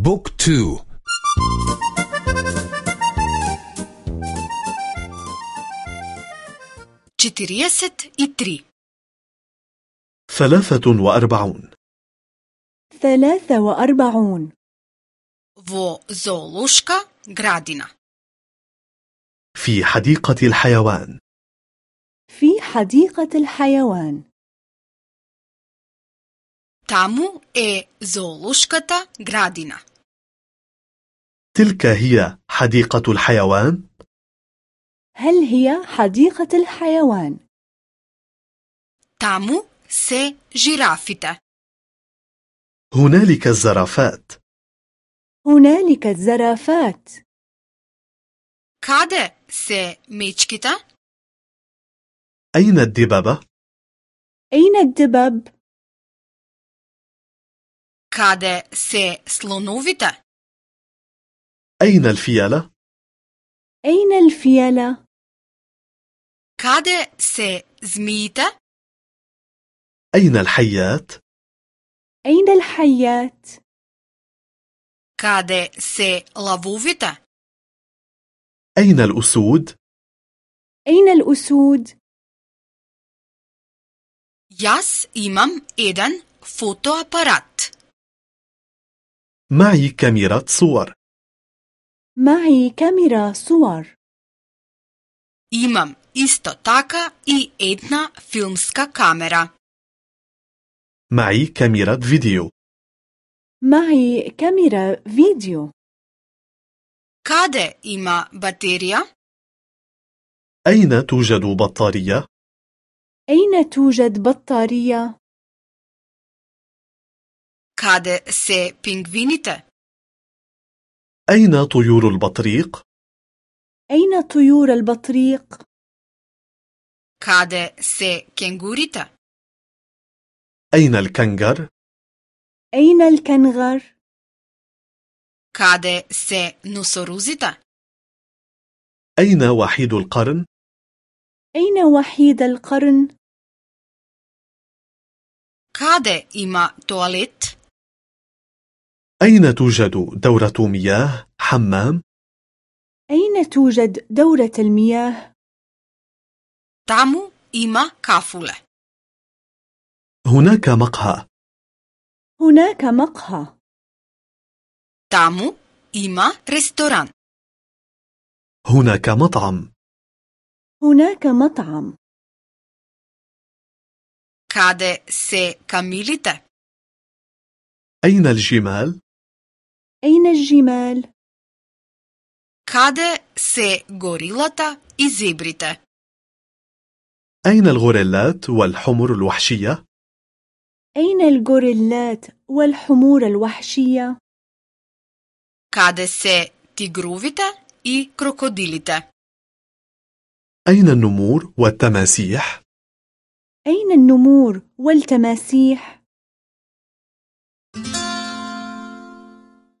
بوك تو. i tri ثلاثة وأربعون. ثلاثة وأربعون. Vo zoološka gradina في حديقة الحيوان. في حديقة الحيوان. Tamo e zoološkata gradina تلك هي حديقة الحيوان هل هي حديقة الحيوان؟ tamo se žirafite هنالك الزرافات هنالك الزرافات kade se mečkita أين الدببة؟ أين الدبب؟ Kade se slonovite أين الفيلة؟ أين الفيلة؟ kade se zmijite أين الحيات؟ أين الحيات؟ kade se lavovite أين الأسود؟ أين الأسود؟ Jaz imam eden fotoaparat. معي كاميرا صور معي كاميرا صور Imam isto taka i jedna filmska kamera. معي كاميرا فيديو معي كاميرا فيديو Kade ima baterija? أين توجد بطارية؟ أين توجد بطارية؟ Kade se pingvinite? أين طيور البطريق؟ أين طيور البطريق؟ Kade se kengurite? أين الكنغر؟ أين الكنغر؟ Kade se nosoruzite? أين وحيد القرن؟ أين وحيد القرن؟ Kade ima toalet? أين توجد دورة مياه؟ حمام؟ أين توجد دورة المياه؟ Tamo ima kafule. هناك مقهى هناك مقهى Tamo ima restoran. هناك مطعم هناك مطعم Kade se kamilite? أين الجمال؟ أين الجمال؟ Kade se gorilata i zebrite? أين الغوريلات والحمر الوحشية؟ أين الغوريلات والحمور الوحشية؟ Kade se tigrovite i krokodilite? أين النمور والتماسيح؟ أين النمور والتماسيح؟